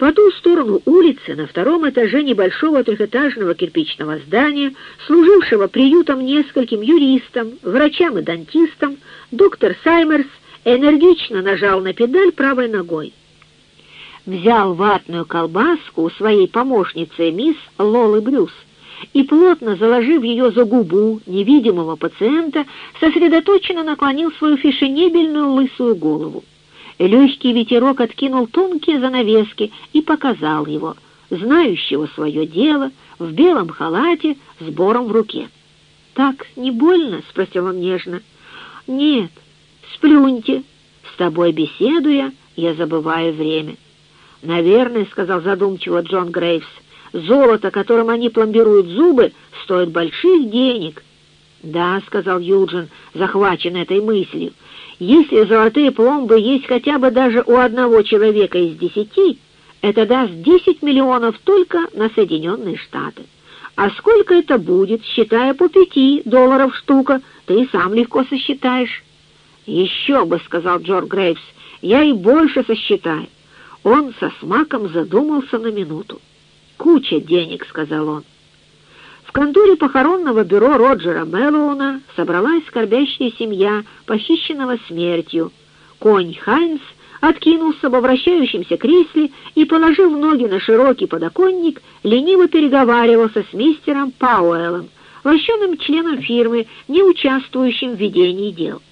По ту сторону улицы, на втором этаже небольшого трехэтажного кирпичного здания, служившего приютом нескольким юристам, врачам и дантистам, доктор Саймерс энергично нажал на педаль правой ногой. Взял ватную колбаску у своей помощницы мисс Лолы Брюс и, плотно заложив ее за губу невидимого пациента, сосредоточенно наклонил свою фешенебельную лысую голову. Легкий ветерок откинул тонкие занавески и показал его, знающего свое дело, в белом халате с бором в руке. «Так не больно?» — спросил он нежно. «Нет, сплюньте. С тобой беседуя, я забываю время». «Наверное», — сказал задумчиво Джон Грейвс, «золото, которым они пломбируют зубы, стоит больших денег». «Да», — сказал Юджин, захвачен этой мыслью, если золотые пломбы есть хотя бы даже у одного человека из десяти, это даст десять миллионов только на Соединенные Штаты. А сколько это будет, считая по пяти долларов штука, ты сам легко сосчитаешь. «Еще бы», — сказал Джордж Грейвс, — «я и больше сосчитаю». Он со смаком задумался на минуту. «Куча денег», — сказал он. В конторе похоронного бюро Роджера Мэллоуна собралась скорбящая семья, похищенного смертью. Конь Хайнс откинулся во вращающемся кресле и, положив ноги на широкий подоконник, лениво переговаривался с мистером Пауэллом, лощеным членом фирмы, не участвующим в ведении дел.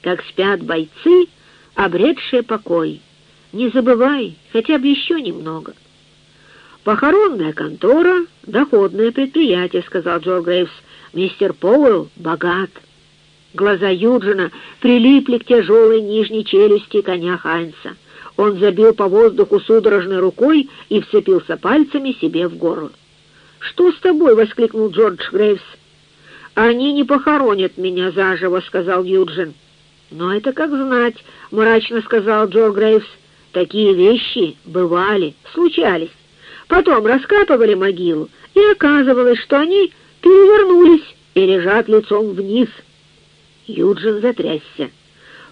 Как спят бойцы, обретшие покой. Не забывай, хотя бы еще немного. «Похоронная контора — доходное предприятие», — сказал Джо Грейвс. «Мистер Поуэлл богат». Глаза Юджина прилипли к тяжелой нижней челюсти коня Хайнса. Он забил по воздуху судорожной рукой и вцепился пальцами себе в горло. «Что с тобой?» — воскликнул Джордж Грейвс. «Они не похоронят меня заживо», — сказал Юджин. «Но это как знать», — мрачно сказал Джо Грейвс. «Такие вещи бывали, случались». Потом раскапывали могилу, и оказывалось, что они перевернулись и лежат лицом вниз. Юджин затрясся.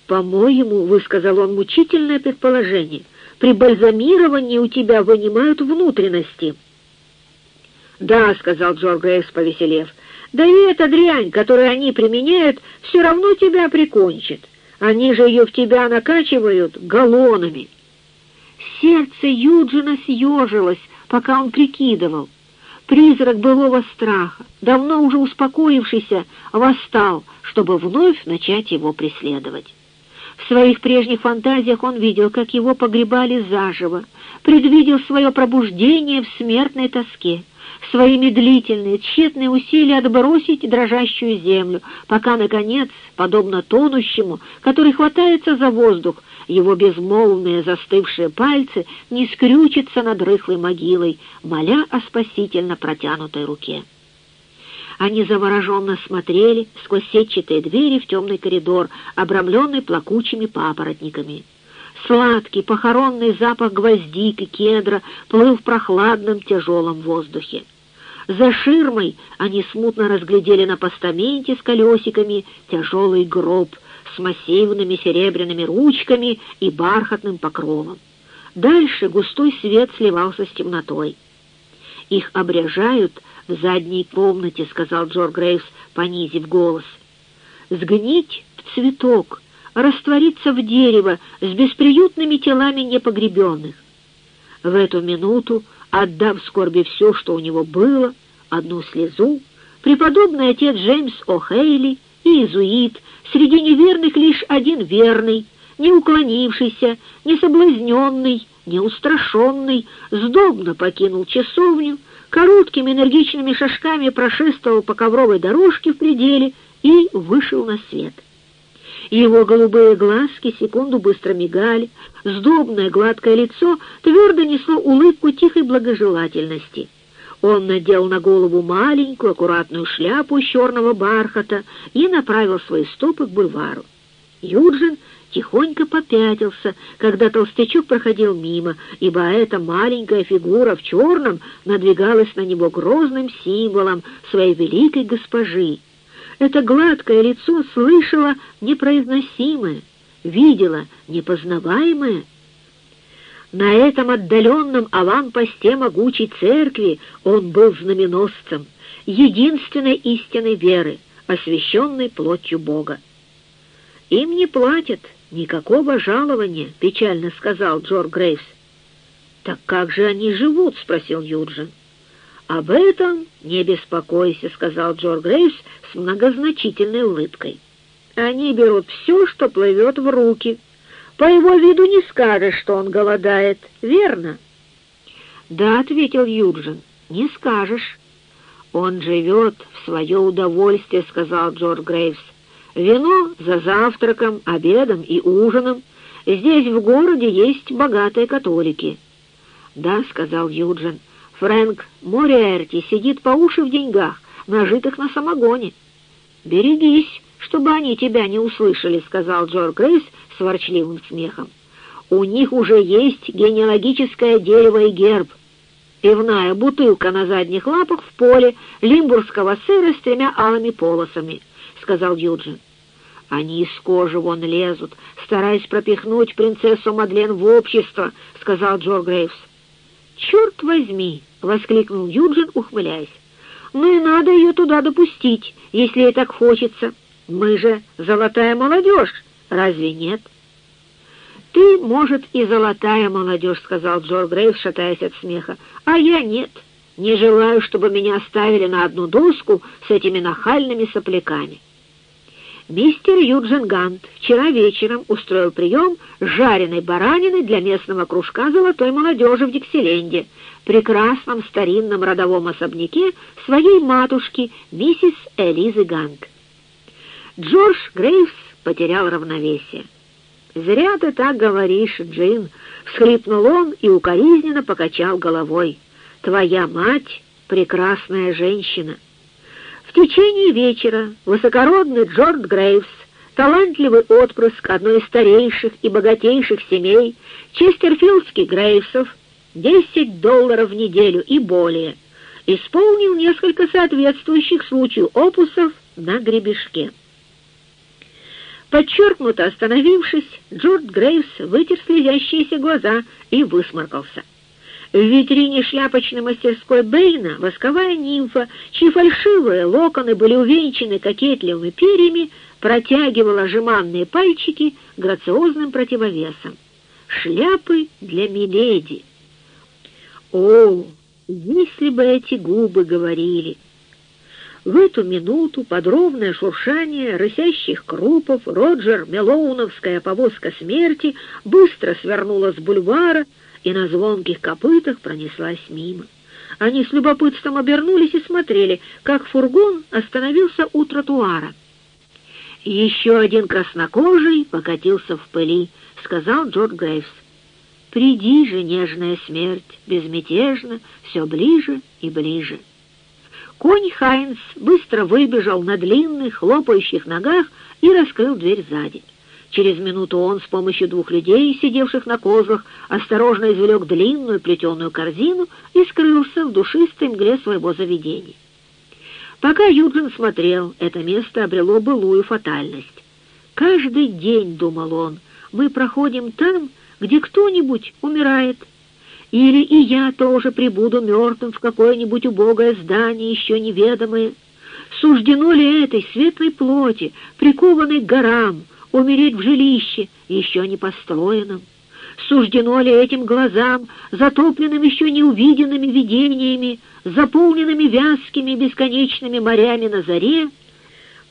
«По-моему, — высказал он мучительное предположение, — при бальзамировании у тебя вынимают внутренности». «Да, — сказал Джордж Грейс, повеселев, — да и эта дрянь, которую они применяют, все равно тебя прикончит. Они же ее в тебя накачивают галлонами». Сердце Юджина съежилось, пока он прикидывал. Призрак былого страха, давно уже успокоившийся, восстал, чтобы вновь начать его преследовать. В своих прежних фантазиях он видел, как его погребали заживо, предвидел свое пробуждение в смертной тоске, свои медлительные, тщетные усилия отбросить дрожащую землю, пока, наконец, подобно тонущему, который хватается за воздух, его безмолвные застывшие пальцы не скрючатся над рыхлой могилой, моля о спасительно протянутой руке. Они завороженно смотрели сквозь сетчатые двери в темный коридор, обрамленный плакучими папоротниками. Сладкий похоронный запах гвоздик и кедра плыл в прохладном тяжелом воздухе. За ширмой они смутно разглядели на постаменте с колесиками тяжелый гроб — с массивными серебряными ручками и бархатным покровом. Дальше густой свет сливался с темнотой. «Их обряжают в задней комнате», — сказал Джор Грейвс, понизив голос. «Сгнить в цветок, раствориться в дерево с бесприютными телами непогребенных». В эту минуту, отдав скорби все, что у него было, одну слезу, преподобный отец Джеймс О'Хейли и иезуит, среди неверных лишь один верный, не уклонившийся, не соблазненный, не устрашенный, сдобно покинул часовню, короткими энергичными шажками прошествовал по ковровой дорожке в пределе и вышел на свет. Его голубые глазки секунду быстро мигали, сдобное гладкое лицо твердо несло улыбку тихой благожелательности — он надел на голову маленькую аккуратную шляпу из черного бархата и направил свои стопы к бульвару. Юджин тихонько попятился, когда толстячок проходил мимо, ибо эта маленькая фигура в черном надвигалась на него грозным символом своей великой госпожи. Это гладкое лицо слышало непроизносимое, видело непознаваемое, На этом отдаленном аванпосте могучей церкви он был знаменосцем, единственной истинной веры, освященной плотью Бога. «Им не платят никакого жалования», — печально сказал Джор Грейвс. «Так как же они живут?» — спросил Юджин. «Об этом не беспокойся», — сказал Джор Грейвс с многозначительной улыбкой. «Они берут все, что плывет в руки». По его виду не скажешь, что он голодает, верно?» «Да», — ответил Юджин, — «не скажешь». «Он живет в свое удовольствие», — сказал Джордж Грейвс. «Вино за завтраком, обедом и ужином. Здесь в городе есть богатые католики». «Да», — сказал Юджин, — «Фрэнк Мориэрти сидит по уши в деньгах, нажитых на самогоне». «Берегись, чтобы они тебя не услышали», — сказал Джордж Грейвс с ворчливым смехом. «У них уже есть генеалогическое дерево и герб. Пивная бутылка на задних лапах в поле лимбургского сыра с тремя алыми полосами», — сказал Юджин. «Они из кожи вон лезут, стараясь пропихнуть принцессу Мадлен в общество», — сказал Джор Грейвс. «Черт возьми!» — воскликнул Юджин, ухмыляясь. «Ну и надо ее туда допустить, если ей так хочется. Мы же золотая молодежь, Разве нет? «Ты, может, и золотая молодежь», — сказал Джор Грейв, шатаясь от смеха. «А я нет. Не желаю, чтобы меня оставили на одну доску с этими нахальными сопляками». Мистер Юджин Гант вчера вечером устроил прием жареной баранины для местного кружка золотой молодежи в Диксиленде, прекрасном старинном родовом особняке своей матушки, миссис Элизы Гант. Джордж Грейвс потерял равновесие. «Зря ты так говоришь, Джин!» — всхлипнул он и укоризненно покачал головой. «Твоя мать — прекрасная женщина!» В течение вечера высокородный Джордж Грейвс, талантливый отпрыск одной из старейших и богатейших семей, честерфилдских Грейвсов, 10 долларов в неделю и более, исполнил несколько соответствующих случаю опусов на гребешке. Подчеркнуто остановившись, Джордж Грейвс вытер слезящиеся глаза и высморкался. В витрине шляпочной мастерской Бэйна восковая нимфа, чьи фальшивые локоны были увенчаны кокетливыми перьями, протягивала жеманные пальчики грациозным противовесом. Шляпы для миледи. О, если бы эти губы говорили! В эту минуту подробное шуршание рысящих крупов Роджер Мелоуновская повозка смерти быстро свернула с бульвара и на звонких копытах пронеслась мимо. Они с любопытством обернулись и смотрели, как фургон остановился у тротуара. «Еще один краснокожий покатился в пыли», — сказал Джордж Грейвс. «Приди же, нежная смерть, безмятежно, все ближе и ближе». Конь Хайнс быстро выбежал на длинных, хлопающих ногах и раскрыл дверь сзади. Через минуту он с помощью двух людей, сидевших на козлах, осторожно извлек длинную плетеную корзину и скрылся в душистой мгле своего заведения. Пока Юджин смотрел, это место обрело былую фатальность. «Каждый день, — думал он, — мы проходим там, где кто-нибудь умирает, или и я тоже прибуду мертвым в какое-нибудь убогое здание, еще неведомое. Суждено ли этой светлой плоти, прикованной к горам, умереть в жилище, еще не построенном? Суждено ли этим глазам, затопленным еще неувиденными видениями, заполненными вязкими бесконечными морями на заре,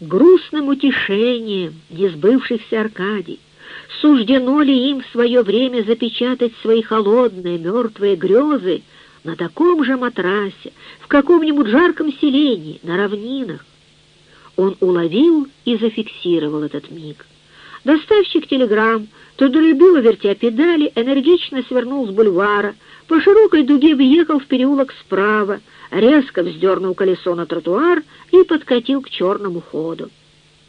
грустным утешением несбывшихся Аркадий? Суждено ли им в свое время запечатать свои холодные мертвые грезы на таком же матрасе, в каком-нибудь жарком селении, на равнинах? Он уловил и зафиксировал этот миг. Доставщик телеграмм, трудолюбиво вертя педали, энергично свернул с бульвара, по широкой дуге въехал в переулок справа, резко вздернул колесо на тротуар и подкатил к черному ходу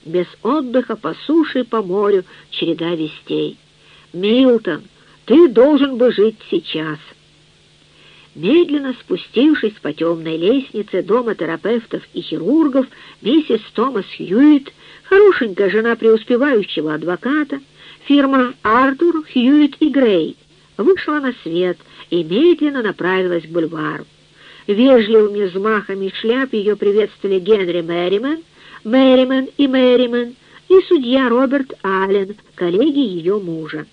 без отдыха по суше и по морю череда вестей. «Милтон, ты должен бы жить сейчас!» Медленно спустившись по темной лестнице дома терапевтов и хирургов, миссис Томас Хьюитт, хорошенькая жена преуспевающего адвоката, фирма Артур Хьюитт и Грей, вышла на свет и медленно направилась к бульвару. Вежливыми взмахами шляп ее приветствовали Генри Мэримен, Мэримен и Мэримен и судья Роберт Аллен, коллеги ее мужа.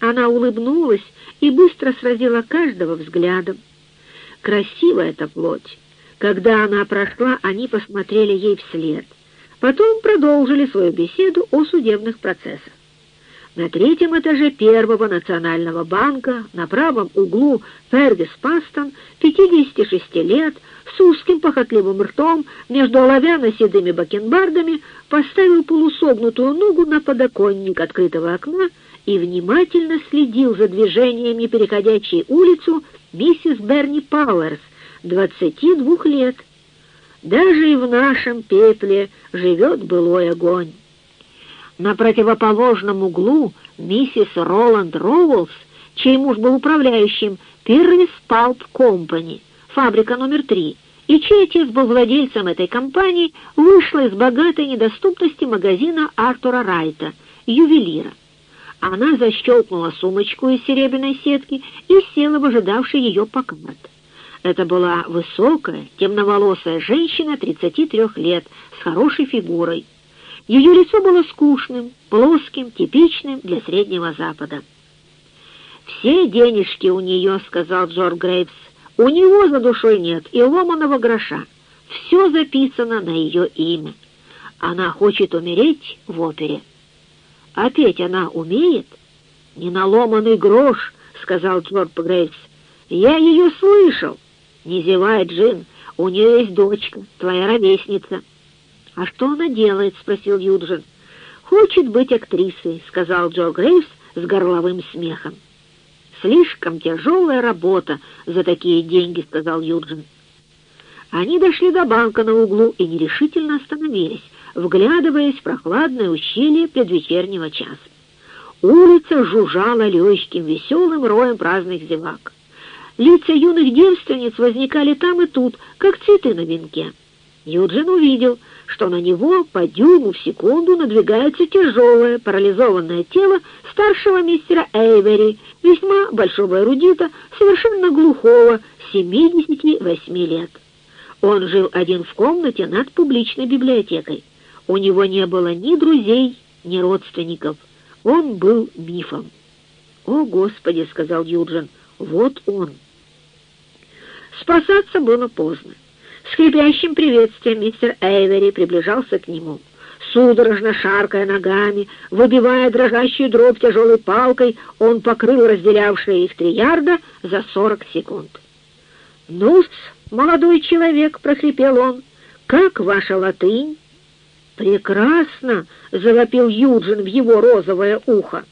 Она улыбнулась и быстро сразила каждого взглядом. Красивая эта плоть. Когда она прошла, они посмотрели ей вслед. Потом продолжили свою беседу о судебных процессах. На третьем этаже Первого национального банка на правом углу Фердис Пастон, 56 лет, с узким похотливым ртом между оловянно-седыми бакенбардами, поставил полусогнутую ногу на подоконник открытого окна и внимательно следил за движениями переходящей улицу миссис Берни Пауэрс, 22 лет. Даже и в нашем пепле живет былой огонь. На противоположном углу миссис Роланд Роуэллс, чей муж был управляющим Пиррис Палп Компани, фабрика номер три, и чей отец был владельцем этой компании, вышла из богатой недоступности магазина Артура Райта, ювелира. Она защелкнула сумочку из серебряной сетки и села в ожидавший ее покмат. Это была высокая, темноволосая женщина 33 лет с хорошей фигурой. Ее лицо было скучным, плоским, типичным для Среднего Запада. «Все денежки у нее», — сказал Джордж Грейвс. «У него за душой нет и ломаного гроша. Все записано на ее имя. Она хочет умереть в опере». «А петь она умеет?» «Не на ломаный грош», — сказал Джордж Грейвс. «Я ее слышал». «Не зевай, Джин, у нее есть дочка, твоя ровесница». «А что она делает?» — спросил Юджин. «Хочет быть актрисой», — сказал Джо Грейвс с горловым смехом. «Слишком тяжелая работа за такие деньги», — сказал Юджин. Они дошли до банка на углу и нерешительно остановились, вглядываясь в прохладное ущелье предвечернего часа. Улица жужжала легким, веселым роем праздных зевак. Лица юных девственниц возникали там и тут, как цветы на венке. Юджин увидел, что на него по дюйму в секунду надвигается тяжелое парализованное тело старшего мистера Эйвери, весьма большого эрудита, совершенно глухого, 78 лет. Он жил один в комнате над публичной библиотекой. У него не было ни друзей, ни родственников. Он был мифом. «О, Господи!» — сказал Юджин. «Вот он!» Спасаться было поздно. С хрипящим приветствием мистер Эйвери приближался к нему. Судорожно шаркая ногами, выбивая дрожащую дробь тяжелой палкой, он покрыл разделявшие их три ярда за сорок секунд. «Ну-с, молодой человек!» — прохрипел он. «Как ваша латынь?» «Прекрасно!» — завопил Юджин в его розовое ухо.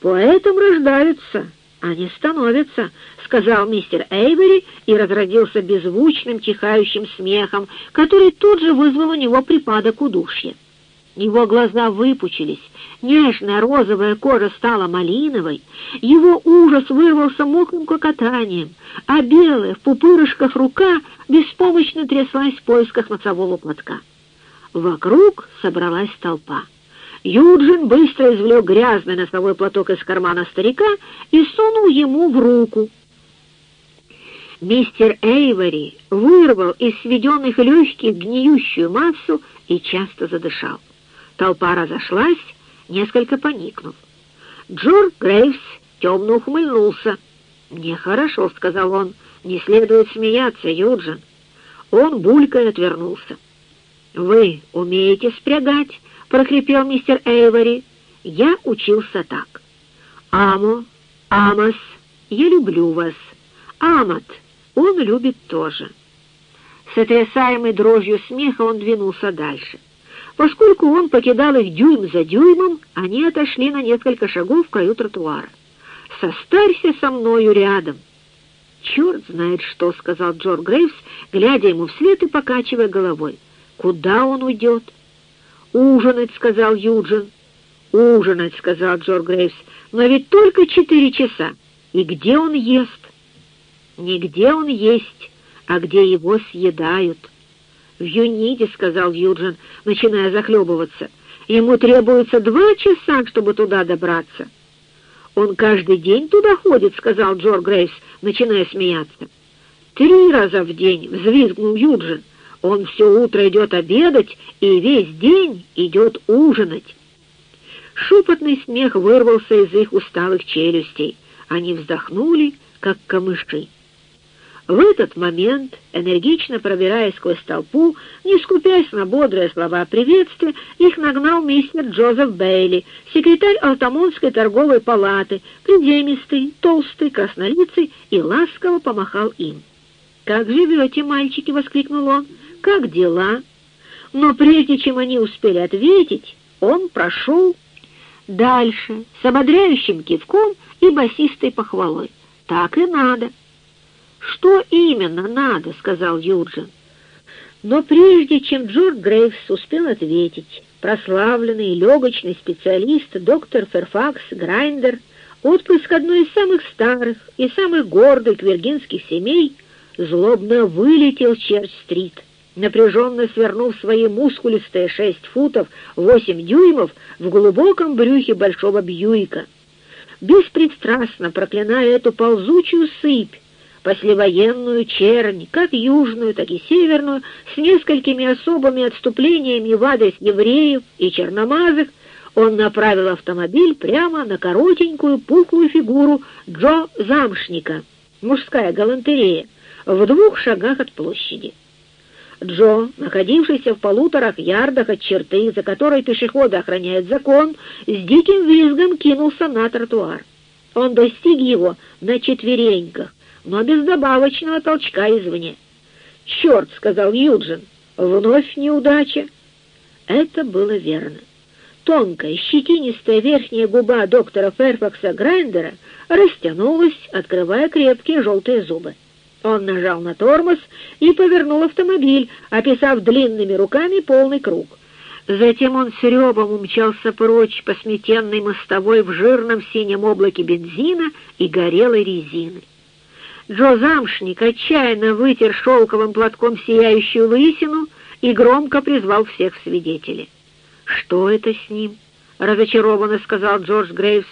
«Поэтом рождаются, они становятся», — сказал мистер Эйвери и разродился беззвучным чихающим смехом, который тут же вызвал у него припадок удушья. Его глаза выпучились, нежная розовая кожа стала малиновой, его ужас вырвался мокрым клокотанием, а белая в пупырышках рука беспомощно тряслась в поисках носового платка. Вокруг собралась толпа. Юджин быстро извлек грязный носовой платок из кармана старика и сунул ему в руку. Мистер Эйвори вырвал из сведенных легких гниющую массу и часто задышал. Толпа разошлась, несколько поникнув. Джордж Грейвс темно ухмыльнулся. «Нехорошо», — сказал он, — «не следует смеяться, Юджин». Он булькой отвернулся. «Вы умеете спрягать?» — прокрепел мистер Эйвори. «Я учился так. Амо, Амос, я люблю вас. Амат, он любит тоже». Сотрясаемый дрожью смеха он двинулся дальше. Поскольку он покидал их дюйм за дюймом, они отошли на несколько шагов в краю тротуара. «Состарься со мною рядом!» «Черт знает что», — сказал Джордж Грейвс, глядя ему вслед и покачивая головой. «Куда он уйдет?» «Ужинать», — сказал Юджин. «Ужинать», — сказал Джордж Грейвс. «Но ведь только четыре часа. И где он ест?» «Не где он есть, а где его съедают». «В Юниде», — сказал Юджин, начиная захлебываться. «Ему требуется два часа, чтобы туда добраться». «Он каждый день туда ходит», — сказал Джор Грейс, начиная смеяться. «Три раза в день», — взвизгнул Юджин. «Он все утро идет обедать и весь день идет ужинать». Шепотный смех вырвался из их усталых челюстей. Они вздохнули, как камыши. В этот момент, энергично пробираясь сквозь толпу, не скупясь на бодрые слова приветствия, их нагнал мистер Джозеф Бейли, секретарь Алтамонской торговой палаты, приземистый, толстый, краснолицый, и ласково помахал им. «Как живете, мальчики?» — воскликнул он. «Как дела?» Но прежде чем они успели ответить, он прошел дальше с ободряющим кивком и басистой похвалой. «Так и надо». «Что именно надо?» — сказал Юджин. Но прежде чем Джордж Грейвс успел ответить, прославленный легочный специалист доктор Ферфакс Грайндер, отпрыск одной из самых старых и самых гордых виргинских семей, злобно вылетел Черч-стрит, напряженно свернув свои мускулистые шесть футов восемь дюймов в глубоком брюхе большого Бьюика, беспристрастно проклиная эту ползучую сыпь, послевоенную чернь, как южную, так и северную, с несколькими особыми отступлениями в адрес евреев и черномазых, он направил автомобиль прямо на коротенькую пухлую фигуру Джо Замшника, мужская галантерея, в двух шагах от площади. Джо, находившийся в полуторах ярдах от черты, за которой пешеходы охраняют закон, с диким визгом кинулся на тротуар. Он достиг его на четвереньках, но без добавочного толчка извне. «Черт!» — сказал Юджин. «Вновь неудача!» Это было верно. Тонкая, щетинистая верхняя губа доктора Ферфакса Грайндера растянулась, открывая крепкие желтые зубы. Он нажал на тормоз и повернул автомобиль, описав длинными руками полный круг. Затем он с ревом умчался прочь по сметенной мостовой в жирном синем облаке бензина и горелой резины. Джо Замшник отчаянно вытер шелковым платком сияющую лысину и громко призвал всех свидетелей. «Что это с ним?» — разочарованно сказал Джордж Грейвс.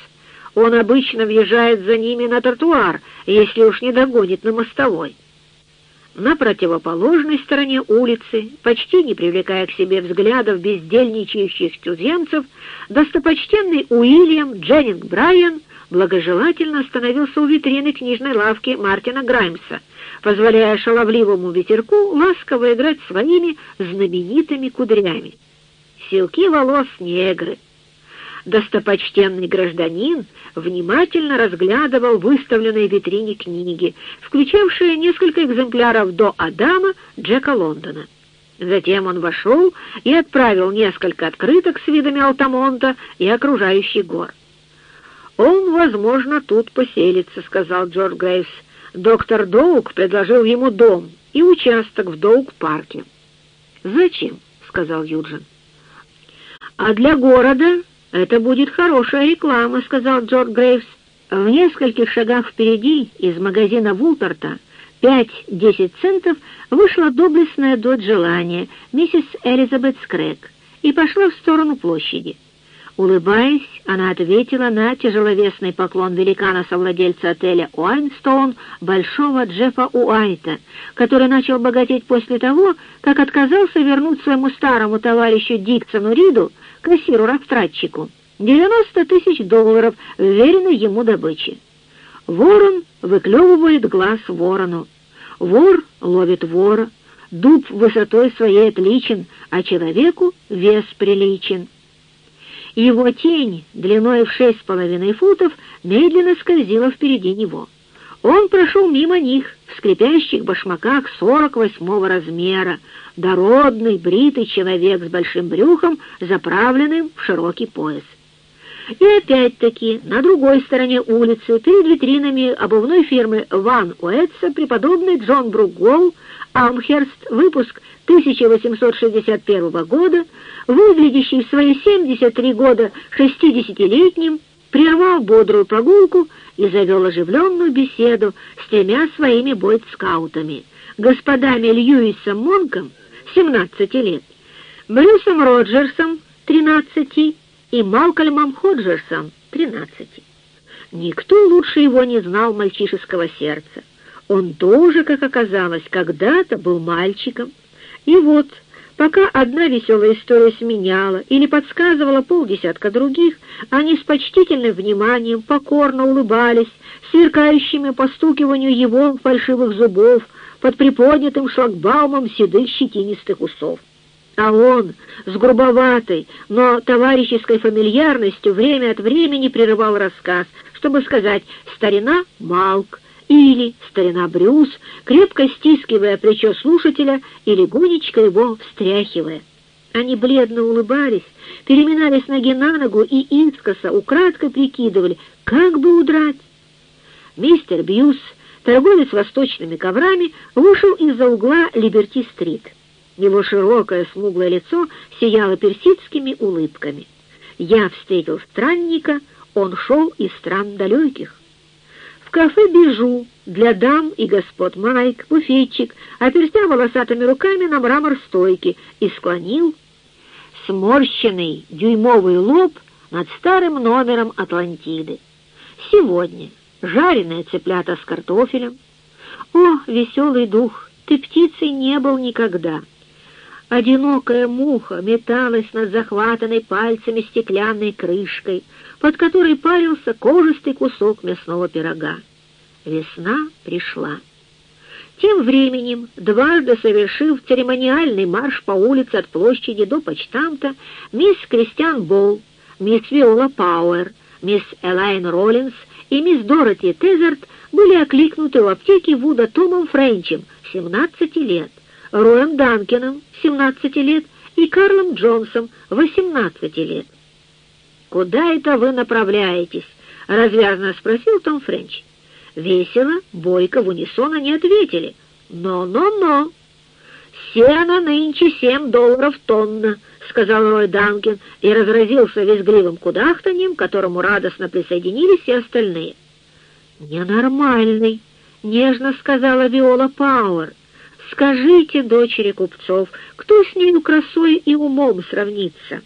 «Он обычно въезжает за ними на тротуар, если уж не догонит на мостовой». На противоположной стороне улицы, почти не привлекая к себе взглядов бездельничающих туземцев, достопочтенный Уильям Дженнинг Брайан благожелательно остановился у витрины книжной лавки Мартина Граймса, позволяя шаловливому ветерку ласково играть своими знаменитыми кудрями. Силки волос негры. Достопочтенный гражданин внимательно разглядывал выставленные в витрине книги, включавшие несколько экземпляров до Адама Джека Лондона. Затем он вошел и отправил несколько открыток с видами Алтамонта и окружающих гор. «Он, возможно, тут поселится», — сказал Джордж Грейвс. «Доктор Доук предложил ему дом и участок в Доук-парке». «Зачем?» — сказал Юджин. «А для города это будет хорошая реклама», — сказал Джордж Грейвс. В нескольких шагах впереди из магазина Вултерта пять-десять центов вышла доблестная дочь желания, миссис Элизабет Скрэк, и пошла в сторону площади. Улыбаясь, она ответила на тяжеловесный поклон великана-совладельца отеля «Уайнстоун» большого Джеффа Уайта, который начал богатеть после того, как отказался вернуть своему старому товарищу Диксону Риду, кассиру-растратчику, 90 тысяч долларов, вверенной ему добычи. Ворон выклевывает глаз ворону, вор ловит вора, дуб высотой своей отличен, а человеку вес приличен его тень, длиной в шесть с половиной футов, медленно скользила впереди него. Он прошел мимо них в скрипящих башмаках сорок восьмого размера, дородный, бритый человек с большим брюхом, заправленным в широкий пояс. И опять-таки на другой стороне улицы, перед витринами обувной фирмы «Ван Уэтса», преподобный Джон Бругол, Амхерст, выпуск 1861 года, выглядящий в свои 73 года 60-летним, прервал бодрую прогулку и завел оживленную беседу с тремя своими бойт-скаутами, господами Льюисом Монком, 17 лет, Брюсом Роджерсом, 13, и Малкольмом Ходжерсом, 13. Никто лучше его не знал мальчишеского сердца. Он тоже, как оказалось, когда-то был мальчиком. И вот, пока одна веселая история сменяла или подсказывала полдесятка других, они с почтительным вниманием покорно улыбались, сверкающими постукиванию его фальшивых зубов под приподнятым шлагбаумом седых щетинистых усов. А он с грубоватой, но товарищеской фамильярностью время от времени прерывал рассказ, чтобы сказать «старина Малк», или старина Брюс, крепко стискивая плечо слушателя и легонечко его встряхивая. Они бледно улыбались, переминались ноги на ногу и искоса украдкой прикидывали, как бы удрать. Мистер Бьюс, торговец восточными коврами, вышел из-за угла Либерти-стрит. Его широкое смуглое лицо сияло персидскими улыбками. Я встретил странника, он шел из стран далеких. В кафе «Бижу» для дам и господ Майк, буфетчик, оперся волосатыми руками на мрамор стойки и склонил сморщенный дюймовый лоб над старым номером Атлантиды. Сегодня жареные цыплята с картофелем. О, веселый дух, ты птицей не был никогда. Одинокая муха металась над захватанной пальцами стеклянной крышкой, под которой парился кожистый кусок мясного пирога. Весна пришла. Тем временем, дважды совершив церемониальный марш по улице от площади до почтамта, мисс Кристиан Болл, мисс Виола Пауэр, мисс Элайн Роллинс и мисс Дороти Тезерт были окликнуты в аптеке Вуда Томом Френчем, 17 лет, Роем Данкином, 17 лет, и Карлом Джонсом, 18 лет. «Куда это вы направляетесь?» — развязно спросил Том Френч. Весело, бойко, в унисон они ответили. «Но-но-но!» «Сено нынче семь долларов тонна», — сказал Рой Данкин и разразился визгливым кудахтаньем, к которому радостно присоединились и остальные. «Ненормальный», — нежно сказала Виола Пауэр. «Скажите, дочери купцов, кто с нею красой и умом сравнится?»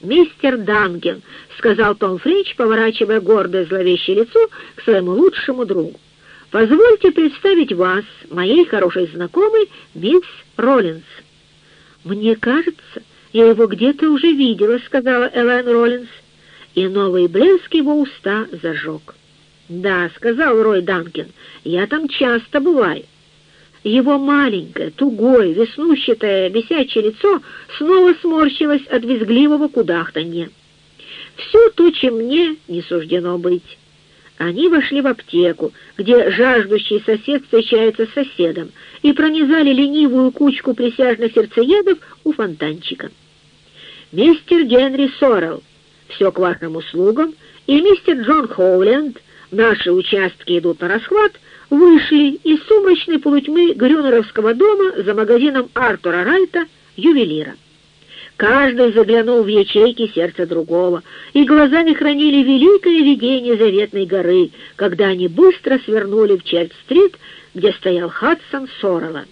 «Мистер Данген», — сказал Том Фрич, поворачивая гордое зловещее лицо к своему лучшему другу. «Позвольте представить вас, моей хорошей знакомой, мисс Роллинс». «Мне кажется, я его где-то уже видела», — сказала Элайн Роллинс, и новый блеск его уста зажег. «Да», — сказал Рой Данкин, — «я там часто бываю». Его маленькое, тугое, веснущатое, висячее лицо снова сморщилось от визгливого кудахтанья. «Все то, чем мне не суждено быть». Они вошли в аптеку, где жаждущий сосед встречается с соседом, и пронизали ленивую кучку присяжных сердцеедов у фонтанчика. «Мистер Генри Сорел, все к вашим услугам, и мистер Джон Хоуленд, наши участки идут на расхват, вышли из сумрачной полутьмы Грюнеровского дома за магазином Артура Райта, ювелира. Каждый заглянул в ячейки сердца другого, и глаза не хранили великое видение заветной горы, когда они быстро свернули в Черт-стрит, где стоял Хадсон Сорова.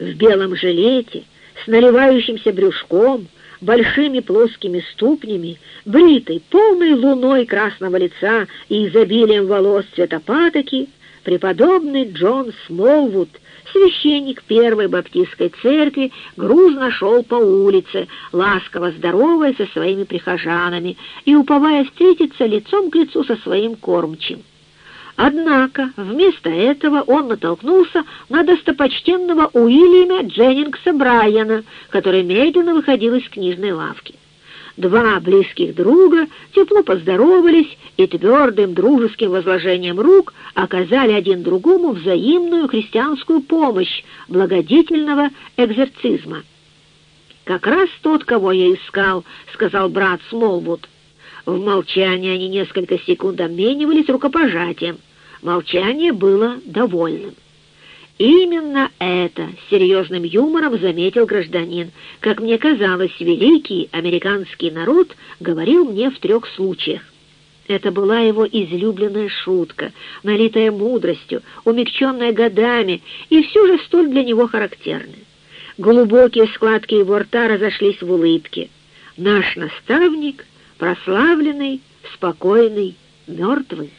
В белом жилете, с наливающимся брюшком, большими плоскими ступнями, бритой, полной луной красного лица и изобилием волос цвета патоки, преподобный Джон Смолвуд, священник Первой Баптистской церкви, грузно шел по улице, ласково здоровая со своими прихожанами и уповая встретиться лицом к лицу со своим кормчим. Однако вместо этого он натолкнулся на достопочтенного Уильяма Дженнингса Брайана, который медленно выходил из книжной лавки. Два близких друга тепло поздоровались и твердым дружеским возложением рук оказали один другому взаимную христианскую помощь благодетельного экзорцизма. «Как раз тот, кого я искал», — сказал брат Смолвуд. В молчании они несколько секунд обменивались рукопожатием. Молчание было довольным. Именно это серьезным юмором заметил гражданин. Как мне казалось, великий американский народ говорил мне в трех случаях. Это была его излюбленная шутка, налитая мудростью, умягченная годами и все же столь для него характерная. Глубокие складки его рта разошлись в улыбке. Наш наставник прославленный, спокойный мертвы.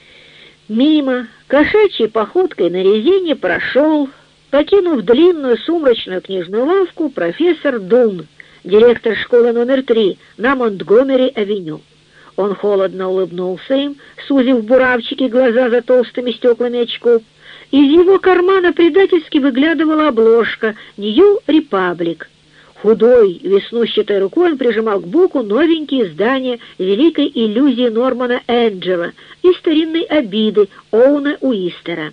Мимо, кошачьей походкой на резине прошел, покинув длинную сумрачную книжную лавку, профессор Дун, директор школы номер три на Монтгомери-авеню. Он холодно улыбнулся им, сузив буравчики глаза за толстыми стеклами очков. Из его кармана предательски выглядывала обложка «Нью Репаблик». Худой, веснущатой рукой он прижимал к боку новенькие издания великой иллюзии Нормана Энджела и старинной обиды Оуна Уистера.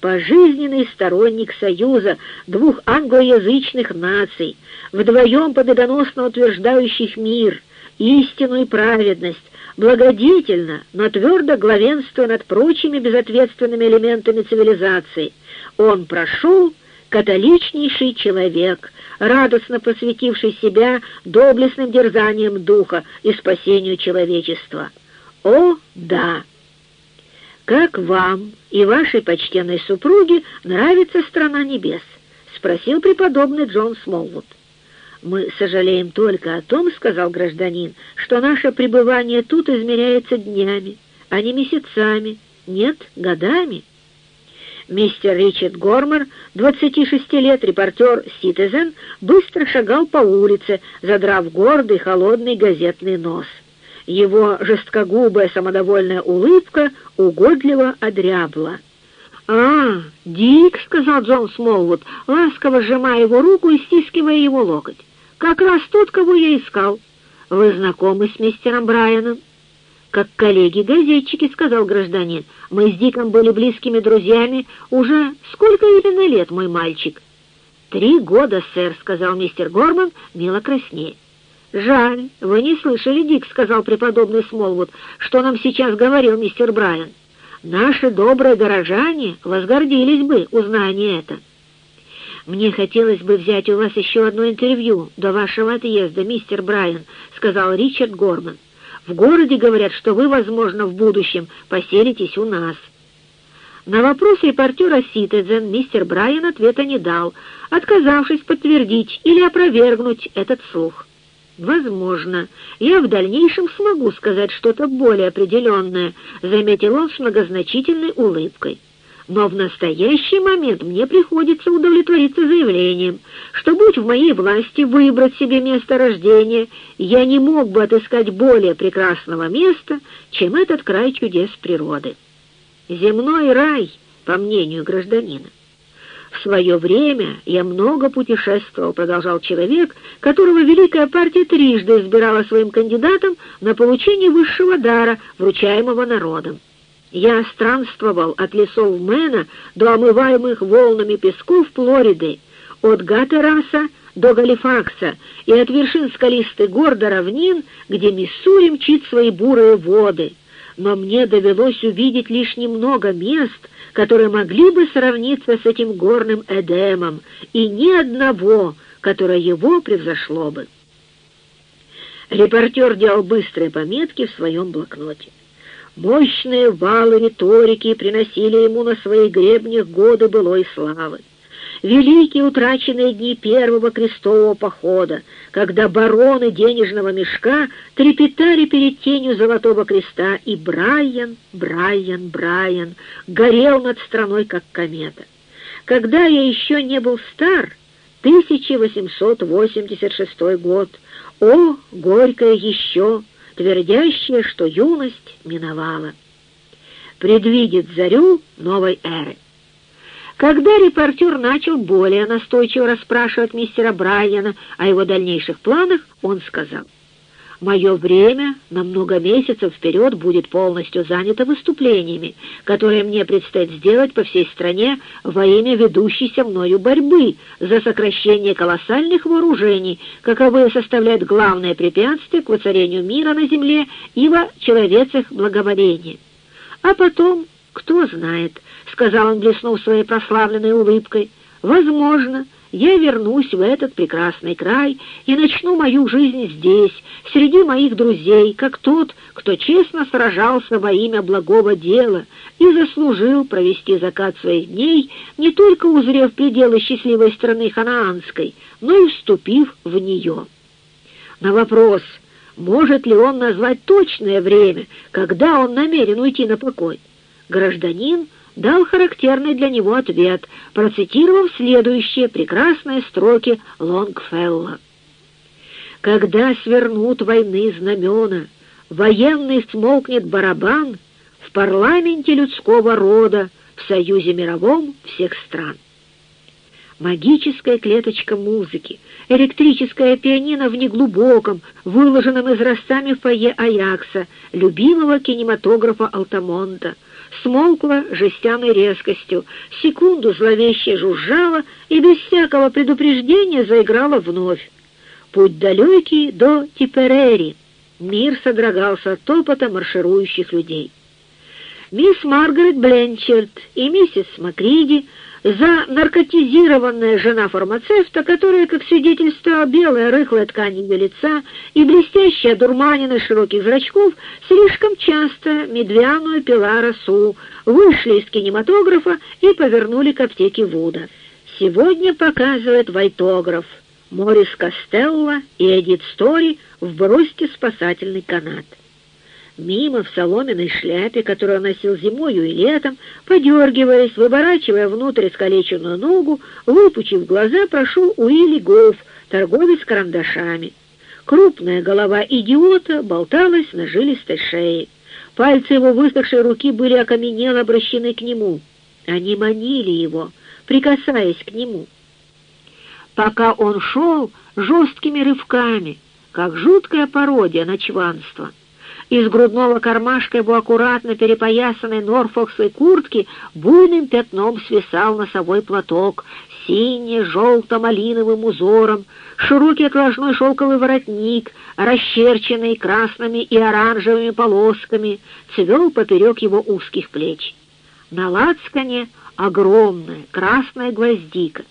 Пожизненный сторонник союза двух англоязычных наций, вдвоем победоносно утверждающих мир, истину и праведность, благодетельно, но твердо главенствуя над прочими безответственными элементами цивилизации, он прошел католичнейший человек, радостно посвятивший себя доблестным дерзаниям духа и спасению человечества. О, да! «Как вам и вашей почтенной супруге нравится страна небес?» — спросил преподобный Джон Смолвуд. «Мы сожалеем только о том, — сказал гражданин, — что наше пребывание тут измеряется днями, а не месяцами, нет, годами». Мистер Ричард Гормер, 26 лет, репортер «Ситизен», быстро шагал по улице, задрав гордый холодный газетный нос. Его жесткогубая самодовольная улыбка угодливо одрябла. «А, Дик», — сказал Джон Смолвуд, ласково сжимая его руку и стискивая его локоть. «Как раз тот, кого я искал. Вы знакомы с мистером Брайаном?» «Как коллеги-газетчики», — сказал гражданин. «Мы с Диком были близкими друзьями уже сколько именно лет, мой мальчик?» «Три года, сэр», — сказал мистер Горман, мило краснее. «Жаль, вы не слышали, Дик», — сказал преподобный Смолвуд, «что нам сейчас говорил мистер Брайан. Наши добрые горожане возгордились бы, узная это». «Мне хотелось бы взять у вас еще одно интервью до вашего отъезда, мистер Брайан», — сказал Ричард Горман. В городе говорят, что вы, возможно, в будущем поселитесь у нас». На вопрос репортера «Ситизен» мистер Брайан ответа не дал, отказавшись подтвердить или опровергнуть этот слух. «Возможно, я в дальнейшем смогу сказать что-то более определенное», заметил он с многозначительной улыбкой но в настоящий момент мне приходится удовлетвориться заявлением, что, будь в моей власти выбрать себе место рождения, я не мог бы отыскать более прекрасного места, чем этот край чудес природы. Земной рай, по мнению гражданина. В свое время я много путешествовал, продолжал человек, которого Великая партия трижды избирала своим кандидатом на получение высшего дара, вручаемого народом. Я странствовал от лесов Мэна до омываемых волнами песков Флориды, от Гатераса до Галифакса и от вершин скалистых гор до равнин, где Миссури мчит свои бурые воды. Но мне довелось увидеть лишь немного мест, которые могли бы сравниться с этим горным Эдемом, и ни одного, которое его превзошло бы. Репортер делал быстрые пометки в своем блокноте. Мощные валы риторики приносили ему на своих гребнях годы былой славы. Великие утраченные дни первого крестового похода, когда бароны денежного мешка трепетали перед тенью золотого креста, и Брайан, Брайан, Брайан горел над страной, как комета. Когда я еще не был стар, 1886 год, о, горькое еще, твердящее, что юность миновала. Предвидит зарю новой эры. Когда репортер начал более настойчиво расспрашивать мистера Брайана о его дальнейших планах, он сказал, Мое время на много месяцев вперед будет полностью занято выступлениями, которые мне предстоит сделать по всей стране во имя ведущейся мною борьбы за сокращение колоссальных вооружений, каковые составляют главное препятствие к воцарению мира на земле и во человецах благоволения. А потом, кто знает, — сказал он, блеснув своей прославленной улыбкой, — возможно, — я вернусь в этот прекрасный край и начну мою жизнь здесь, среди моих друзей, как тот, кто честно сражался во имя благого дела и заслужил провести закат своих дней, не только узрев пределы счастливой страны ханаанской, но и вступив в нее. На вопрос, Может ли он назвать точное время, когда он намерен уйти на покой? Гражданин дал характерный для него ответ, процитировав следующие прекрасные строки Лонгфелла. «Когда свернут войны знамена, военный смолкнет барабан в парламенте людского рода, в союзе мировом всех стран» магическая клеточка музыки, электрическое пианино в неглубоком, выложенном изразцами фойе Аякса, любимого кинематографа Алтамонта, смолкла жестяной резкостью, секунду зловеще жужжала и без всякого предупреждения заиграла вновь. Путь далекий до Типерери. Мир содрогался от топота марширующих людей. Мисс Маргарет Бленчерт и миссис Макриди — за наркотизированная жена фармацевта, которая, как свидетельствовала белая рыхлая ткань ее лица и блестящая дурманина широких зрачков, слишком часто медвяную пила росу, вышли из кинематографа и повернули к аптеке Вуда. Сегодня показывает вайтограф Морис Костелло и Эдит Стори в броске спасательный канат. Мимо в соломенной шляпе, которую он носил зимою и летом, подергиваясь, выворачивая внутрь искалеченную ногу, выпучив глаза, прошел Уилли Гофф, торговец карандашами. Крупная голова идиота болталась на жилистой шее. Пальцы его высохшей руки были окаменело обращены к нему. Они манили его, прикасаясь к нему. Пока он шел жесткими рывками, как жуткая пародия на чванство — из грудного кармашка его аккуратно перепоясанной норфолкской куртки буйным пятном свисал носовой платок, сине-желто-малиновым узором, широкий отложной шелковый воротник, расчерченный красными и оранжевыми полосками, цвел поперек его узких плеч. На лацкане огромная красная гвоздика.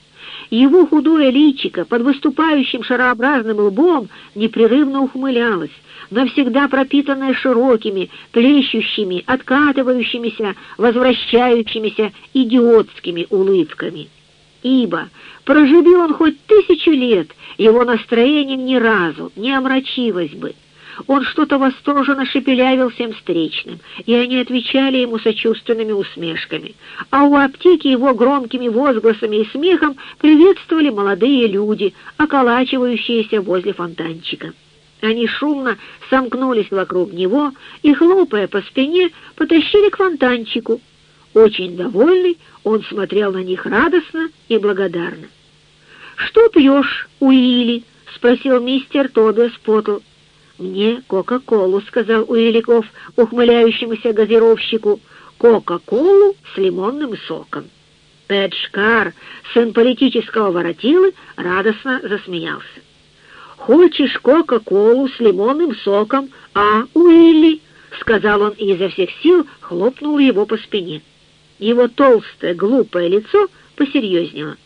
Его худое личико под выступающим шарообразным лбом непрерывно ухмылялось, навсегда пропитанное широкими, плещущими, откатывающимися, возвращающимися идиотскими улыбками. Ибо, проживи он хоть тысячу лет, его настроение ни разу не омрачилось бы. Он что-то восторженно шепелявил всем встречным, и они отвечали ему сочувственными усмешками. А у аптеки его громкими возгласами и смехом приветствовали молодые люди, околачивающиеся возле фонтанчика. Они шумно сомкнулись вокруг него и, хлопая по спине, потащили к фонтанчику. Очень довольный, он смотрел на них радостно и благодарно. «Что пьешь, Уилли?» — спросил мистер Тодес Поттл. «Мне Кока-Колу», — сказал Уилликов ухмыляющемуся газировщику. «Кока-Колу с лимонным соком». Пэдж сын политического воротилы, радостно засмеялся. «Хочешь Кока-Колу с лимонным соком, а, Уилли?» — сказал он и изо всех сил хлопнул его по спине. Его толстое, глупое лицо посерьезнело.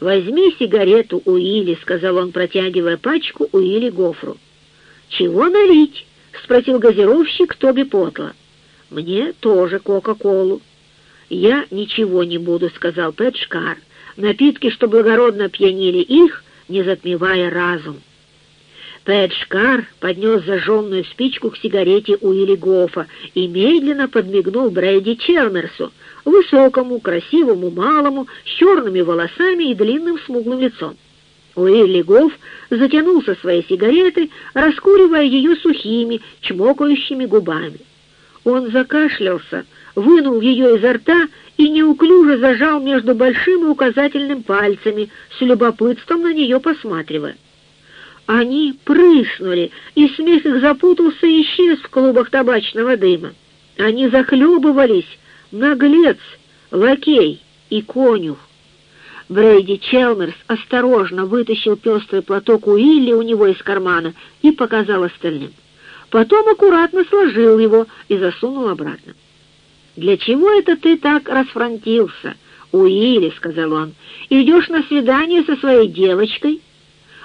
«Возьми сигарету, Уилли», — сказал он, протягивая пачку Уилли Гофру. «Чего налить?» — спросил газировщик Тоби Потла. «Мне тоже Кока-Колу». «Я ничего не буду», — сказал Пэтшкар. «Напитки, что благородно пьянили их, не затмевая разум». Пэдж поднес зажженную спичку к сигарете Уилли Гофа и медленно подмигнул Брэди Чермерсу, высокому, красивому, малому, с черными волосами и длинным смуглым лицом. Уилли Гофф затянулся своей сигаретой, раскуривая ее сухими, чмокающими губами. Он закашлялся, вынул ее изо рта и неуклюже зажал между большим и указательным пальцами, с любопытством на нее посматривая. Они прыснули, и смех их запутался и исчез в клубах табачного дыма. Они захлебывались, наглец, лакей и конюх. Брейди Челмерс осторожно вытащил пестрый платок Уилли у него из кармана и показал остальным. Потом аккуратно сложил его и засунул обратно. «Для чего это ты так расфронтился?» «Уилли», — сказал он, — «идешь на свидание со своей девочкой?»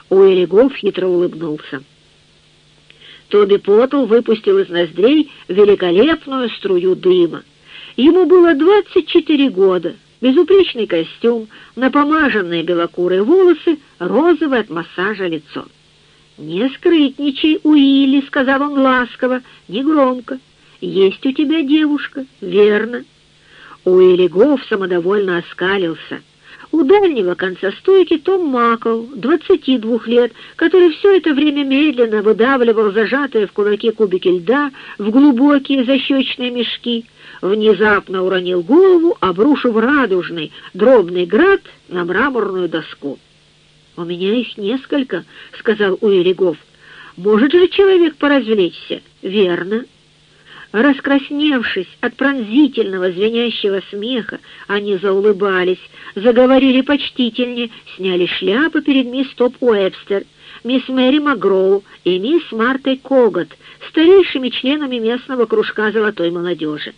Уэлигов хитро улыбнулся. Тоби Поттл выпустил из ноздрей великолепную струю дыма. Ему было двадцать четыре года, безупречный костюм, напомаженные белокурые волосы, розовое от массажа лицо. «Не скрытничай, Уилли», — сказал он ласково, негромко. «Есть у тебя девушка, верно». Уилли Гофф самодовольно оскалился. У дальнего конца стойки Том Макл, двадцати двух лет, который все это время медленно выдавливал зажатые в кулаке кубики льда в глубокие защечные мешки, внезапно уронил голову, обрушив радужный дробный град на мраморную доску. «У меня их несколько», — сказал Уиригов. «Может же человек поразвлечься?» «Верно». Раскрасневшись от пронзительного звенящего смеха, они заулыбались, заговорили почтительнее, сняли шляпы перед мисс Топ Уэбстер, мисс Мэри Магроу и мисс Мартой Когот, старейшими членами местного кружка золотой молодежи.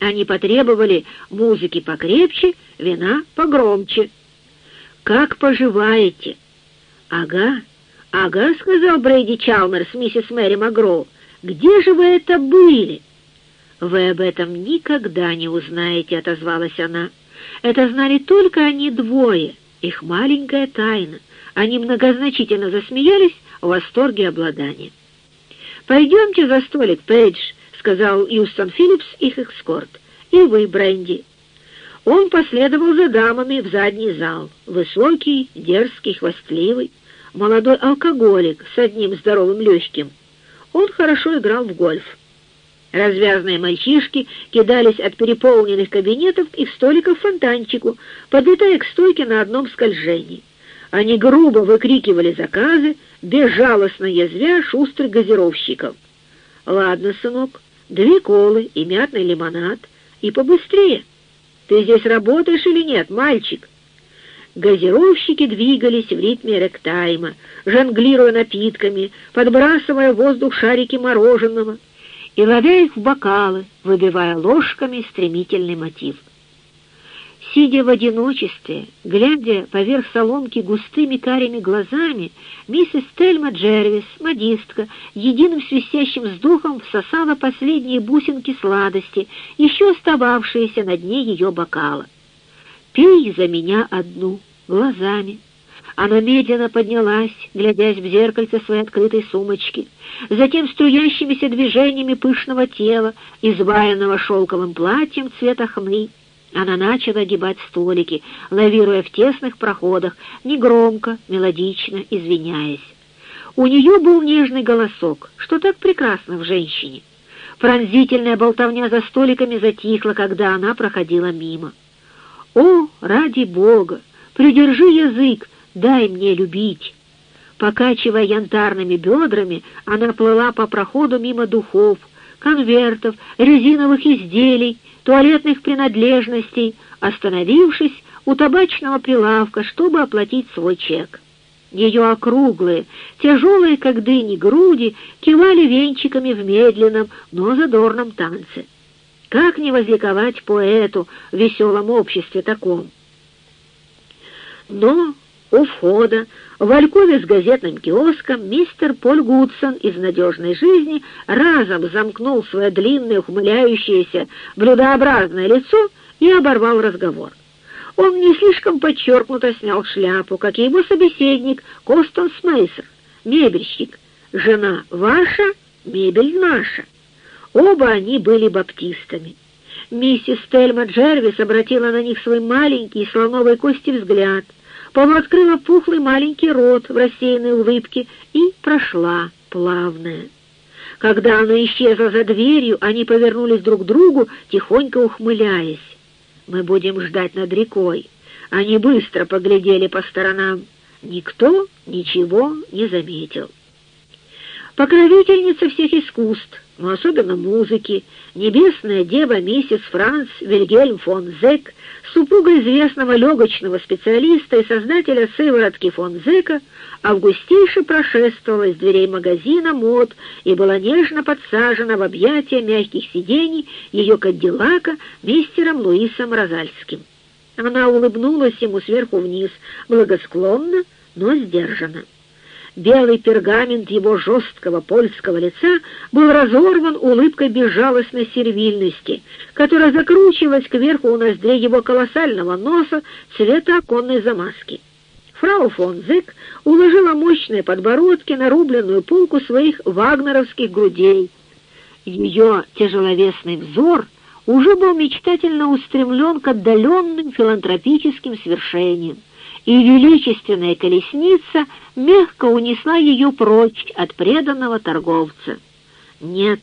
Они потребовали музыки покрепче, вина погромче. «Как поживаете?» «Ага, ага», — сказал Брейди Чалмерс, миссис Мэри Магроу. «Где же вы это были?» «Вы об этом никогда не узнаете», — отозвалась она. «Это знали только они двое, их маленькая тайна». Они многозначительно засмеялись в восторге обладания. «Пойдемте за столик, Пейдж», — сказал Юстон Филлипс, их экскорт. «И вы, Бренди». Он последовал за дамами в задний зал, высокий, дерзкий, хвастливый, молодой алкоголик с одним здоровым легким. Он хорошо играл в гольф. Развязные мальчишки кидались от переполненных кабинетов и столиков фонтанчику, подлетая к стойке на одном скольжении. Они грубо выкрикивали заказы, безжалостно язвя шустрых газировщиков. «Ладно, сынок, две колы и мятный лимонад, и побыстрее». Ты здесь работаешь или нет, мальчик?» Газировщики двигались в ритме ректайма, жонглируя напитками, подбрасывая в воздух шарики мороженого и ловя их в бокалы, выбивая ложками стремительный мотив. Сидя в одиночестве, глядя поверх соломки густыми карими глазами, миссис Тельма Джервис, модистка, единым свистящим вздохом всосала последние бусинки сладости, еще остававшиеся на дне ее бокала. «Пей за меня одну, глазами». Она медленно поднялась, глядясь в зеркальце своей открытой сумочки, затем струящимися движениями пышного тела, избаянного шелковым платьем цвета хмы, она начала огибать столики, лавируя в тесных проходах, негромко, мелодично, извиняясь. У нее был нежный голосок, что так прекрасно в женщине. Пронзительная болтовня за столиками затихла, когда она проходила мимо. «О, ради Бога! Придержи язык, дай мне любить!» Покачивая янтарными бедрами, она плыла по проходу мимо духов, конвертов, резиновых изделий, туалетных принадлежностей, остановившись у табачного прилавка, чтобы оплатить свой чек. Ее округлые, тяжелые, как дыни, груди кивали венчиками в медленном, но задорном танце. Как не возликовать поэту в веселом обществе таком? Но у входа, в алькове с газетным киоском, мистер Поль Гудсон из «Надежной жизни» разом замкнул свое длинное, ухмыляющееся, блюдообразное лицо и оборвал разговор. Он не слишком подчеркнуто снял шляпу, как и его собеседник Костон Смейсер, мебельщик. «Жена ваша, мебель наша». Оба они были баптистами. Миссис Тельма Джервис обратила на них свой маленький слоновой кости взгляд — полуоткрыла пухлый маленький рот в рассеянной улыбке и прошла плавная. Когда она исчезла за дверью, они повернулись друг к другу, тихонько ухмыляясь. «Мы будем ждать над рекой». Они быстро поглядели по сторонам. Никто ничего не заметил. Покровительница всех искусств, но особенно музыки, небесная дева миссис Франц Вильгельм фон Зек, супруга известного легочного специалиста и создателя сыворотки фон Зека, августейше прошествовала из дверей магазина мод и была нежно подсажена в объятия мягких сидений ее кадиллака мистером Луисом Розальским. Она улыбнулась ему сверху вниз, благосклонно, но сдержанно. Белый пергамент его жесткого польского лица был разорван улыбкой безжалостной сервильности, которая закручивалась кверху у ноздрей его колоссального носа цвета оконной замазки. Фрау фон Зек уложила мощные подбородки на рубленную полку своих вагнеровских грудей. Ее тяжеловесный взор уже был мечтательно устремлен к отдаленным филантропическим свершениям, и величественная колесница мягко унесла ее прочь от преданного торговца. Нет,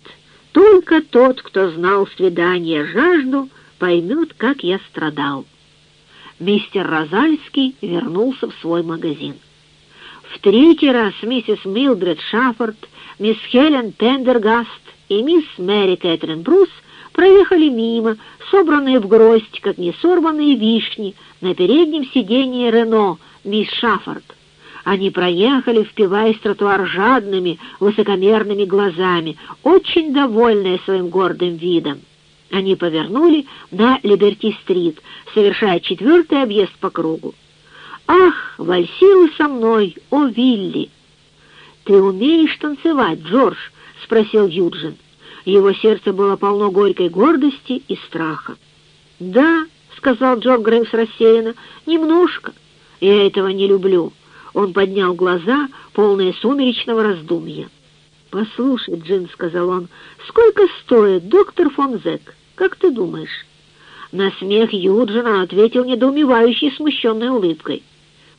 только тот, кто знал свидание жажду, поймет, как я страдал. Мистер Розальский вернулся в свой магазин. В третий раз миссис Милдред Шаффорд, мисс Хелен Пендергаст и мисс Мэри Кэтрин Брус проехали мимо, собранные в гроздь, как несорванные вишни, на переднем сиденье Рено, мисс Шаффорд. Они проехали, впиваясь тротуар жадными, высокомерными глазами, очень довольные своим гордым видом. Они повернули на Либерти-стрит, совершая четвертый объезд по кругу. «Ах, вальсируй со мной, о Вилли!» «Ты умеешь танцевать, Джордж?» — спросил Юджин. Его сердце было полно горькой гордости и страха. «Да», — сказал Джон Грейвс рассеянно, — «немножко. Я этого не люблю». Он поднял глаза, полные сумеречного раздумья. «Послушай, Джин», — сказал он, — «сколько стоит доктор фон Зек? Как ты думаешь?» На смех Юджина ответил недоумевающей смущенной улыбкой.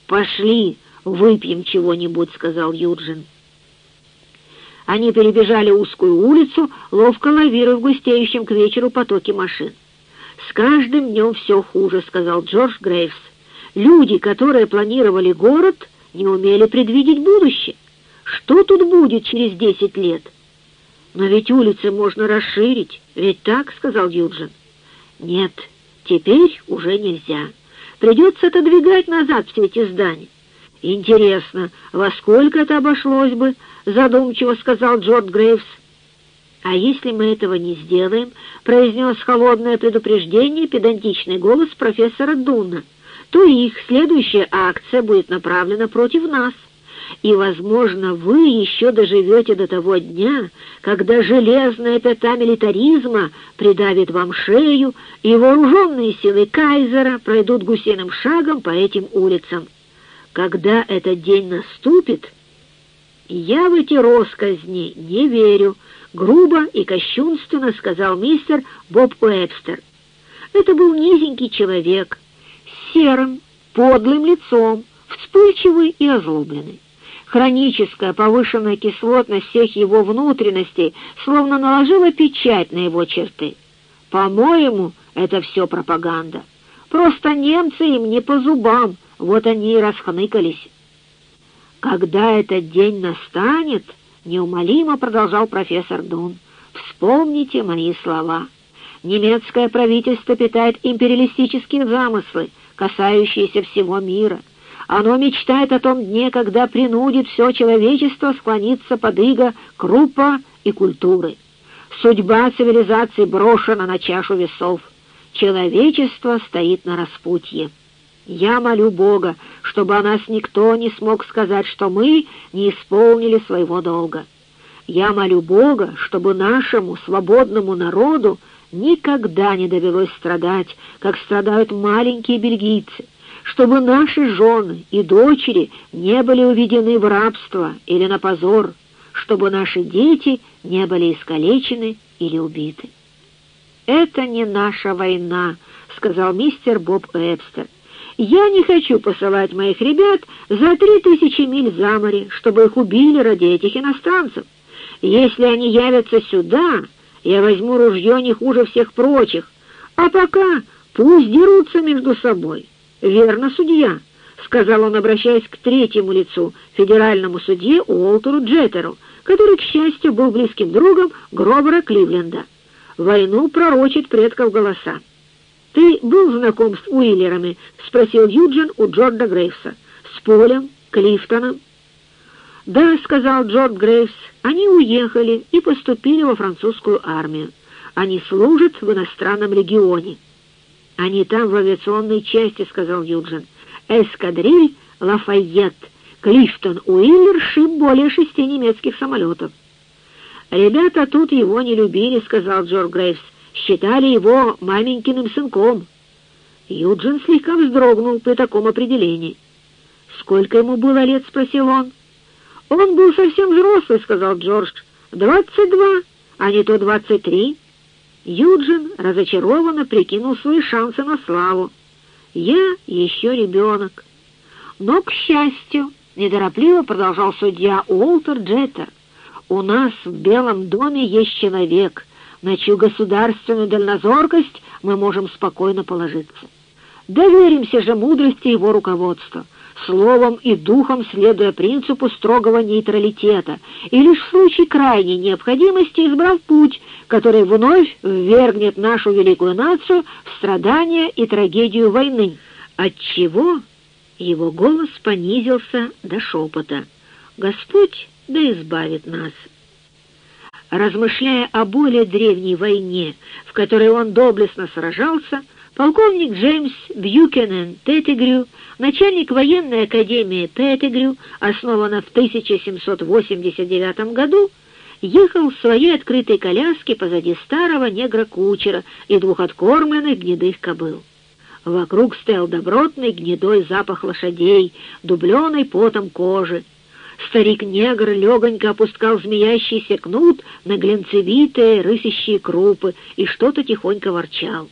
«Пошли, выпьем чего-нибудь», — сказал Юджин. Они перебежали узкую улицу, ловко лавируя в густеющем к вечеру потоке машин. «С каждым днем все хуже», — сказал Джордж Грейвс. «Люди, которые планировали город, не умели предвидеть будущее. Что тут будет через десять лет?» «Но ведь улицы можно расширить, ведь так?» — сказал Юджин. «Нет, теперь уже нельзя. Придется отодвигать назад все эти здания. Интересно, во сколько это обошлось бы?» — задумчиво сказал Джордж Грейвс. «А если мы этого не сделаем?» — произнес холодное предупреждение педантичный голос профессора Дуна. «То их следующая акция будет направлена против нас. И, возможно, вы еще доживете до того дня, когда железная пята милитаризма придавит вам шею, и вооруженные силы Кайзера пройдут гусиным шагом по этим улицам. Когда этот день наступит...» «Я в эти росказни не верю», — грубо и кощунственно сказал мистер Боб Уэбстер. Это был низенький человек, с серым, подлым лицом, вспыльчивый и озлобленный. Хроническая повышенная кислотность всех его внутренностей словно наложила печать на его черты. По-моему, это все пропаганда. Просто немцы им не по зубам, вот они и расхныкались. «Когда этот день настанет, — неумолимо продолжал профессор Дун, — вспомните мои слова. Немецкое правительство питает империалистические замыслы, касающиеся всего мира. Оно мечтает о том дне, когда принудит все человечество склониться под иго крупа и культуры. Судьба цивилизации брошена на чашу весов. Человечество стоит на распутье. Я молю Бога, чтобы о нас никто не смог сказать, что мы не исполнили своего долга. Я молю Бога, чтобы нашему свободному народу никогда не довелось страдать, как страдают маленькие бельгийцы, чтобы наши жены и дочери не были уведены в рабство или на позор, чтобы наши дети не были искалечены или убиты. «Это не наша война», — сказал мистер Боб Эбстер. Я не хочу посылать моих ребят за три тысячи миль за море, чтобы их убили ради этих иностранцев. Если они явятся сюда, я возьму ружье не хуже всех прочих, а пока пусть дерутся между собой. Верно, судья, — сказал он, обращаясь к третьему лицу, федеральному судье Уолтеру Джеттеру, который, к счастью, был близким другом Гробера Кливленда. Войну пророчит предков голоса. «Ты был знаком с Уиллерами?» — спросил Юджин у Джорда Грейвса. «С Полем, Клифтоном?» «Да», — сказал Джорд Грейвс, — «они уехали и поступили во французскую армию. Они служат в иностранном легионе». «Они там в авиационной части», — сказал Юджин. «Эскадриль Лафайет. Клифтон Уиллер шиб более шести немецких самолетов». «Ребята тут его не любили», — сказал Джорд Грейвс считали его маменькиным сынком. Юджин слегка вздрогнул при таком определении. «Сколько ему было лет?» — спросил он. «Он был совсем взрослый», — сказал Джордж. «Двадцать два, а не то двадцать три». Юджин разочарованно прикинул свои шансы на славу. «Я еще ребенок». Но, к счастью, неторопливо продолжал судья Уолтер Джеттер, «у нас в Белом доме есть человек, на чью государственную дальнозоркость мы можем спокойно положиться. Доверимся же мудрости его руководства» словом и духом следуя принципу строгого нейтралитета, и лишь в случае крайней необходимости избрав путь, который вновь ввергнет нашу великую нацию в страдания и трагедию войны. Отчего его голос понизился до шепота. «Господь да избавит нас». Размышляя о более древней войне, в которой он доблестно сражался, полковник Джеймс Бьюкенен Теттигрю начальник военной академии Петтигрю, основана в 1789 году, ехал в своей открытой коляске позади старого негра-кучера и двух откормленных гнедых кобыл. Вокруг стоял добротный гнедой запах лошадей, дубленой потом кожи. Старик-негр легонько опускал змеящийся кнут на глинцевитые рысящие крупы и что-то тихонько ворчал.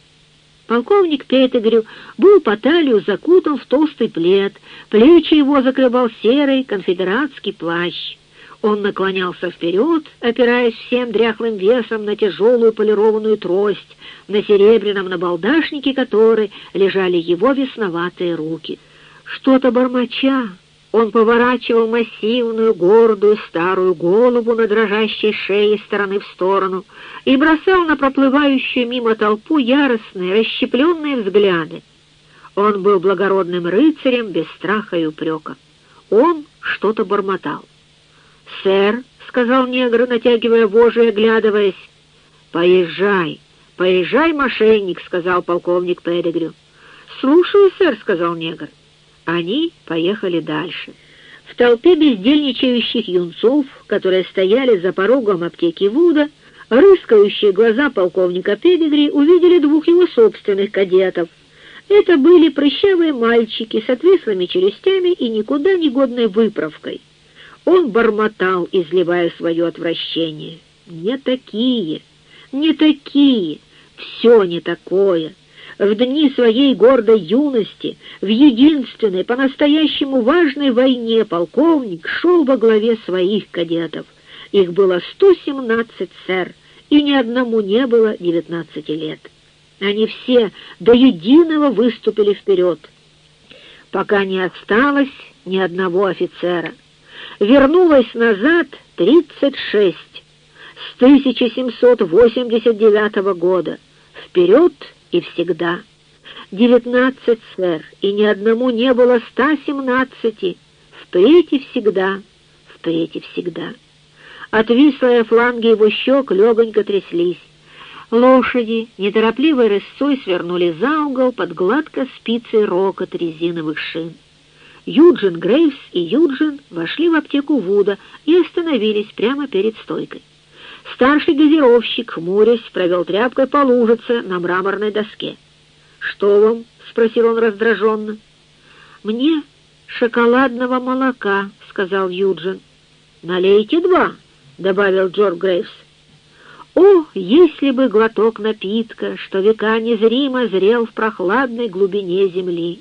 Полковник Петтигрю был по талию закутан в толстый плед, плечи его закрывал серый конфедератский плащ. Он наклонялся вперед, опираясь всем дряхлым весом на тяжелую полированную трость, на серебряном набалдашнике которой лежали его весноватые руки. Что-то бормоча, он поворачивал массивную, гордую, старую голову на дрожащей шее стороны в сторону и бросал на проплывающую мимо толпу яростные, расщепленные взгляды. Он был благородным рыцарем без страха и упрека. Он что-то бормотал. «Сэр», — сказал негр, натягивая вожжи и оглядываясь, — «поезжай, поезжай, мошенник», — сказал полковник Педигрю. «Слушаю, сэр», — сказал негр. Они поехали дальше. В толпе бездельничающих юнцов, которые стояли за порогом аптеки Вуда, рыскающие глаза полковника Педигри увидели двух его собственных кадетов. Это были прыщавые мальчики с отвислыми челюстями и никуда не годной выправкой. Он бормотал, изливая свое отвращение. «Не такие, не такие, все не такое» в дни своей гордой юности, в единственной, по-настоящему важной войне полковник шел во главе своих кадетов. Их было 117, сэр, и ни одному не было 19 лет. Они все до единого выступили вперед, пока не осталось ни одного офицера. Вернулось назад 36 с 1789 года. Вперед и всегда. Девятнадцать, сэр, и ни одному не было ста семнадцати. Впредь и всегда, впредь и всегда. Отвислые фланги его щек легонько тряслись. Лошади неторопливой рысцой свернули за угол под гладко спицей рокот резиновых шин. Юджин Грейвс и Юджин вошли в аптеку Вуда и остановились прямо перед стойкой. Старший газировщик, хмурясь, провел тряпкой по лужице на мраморной доске. «Что вам?» — спросил он раздраженно. «Мне шоколадного молока», — сказал Юджин. «Налейте два», — добавил Джордж Грейвс. О, если бы глоток напитка, что века незримо зрел в прохладной глубине земли!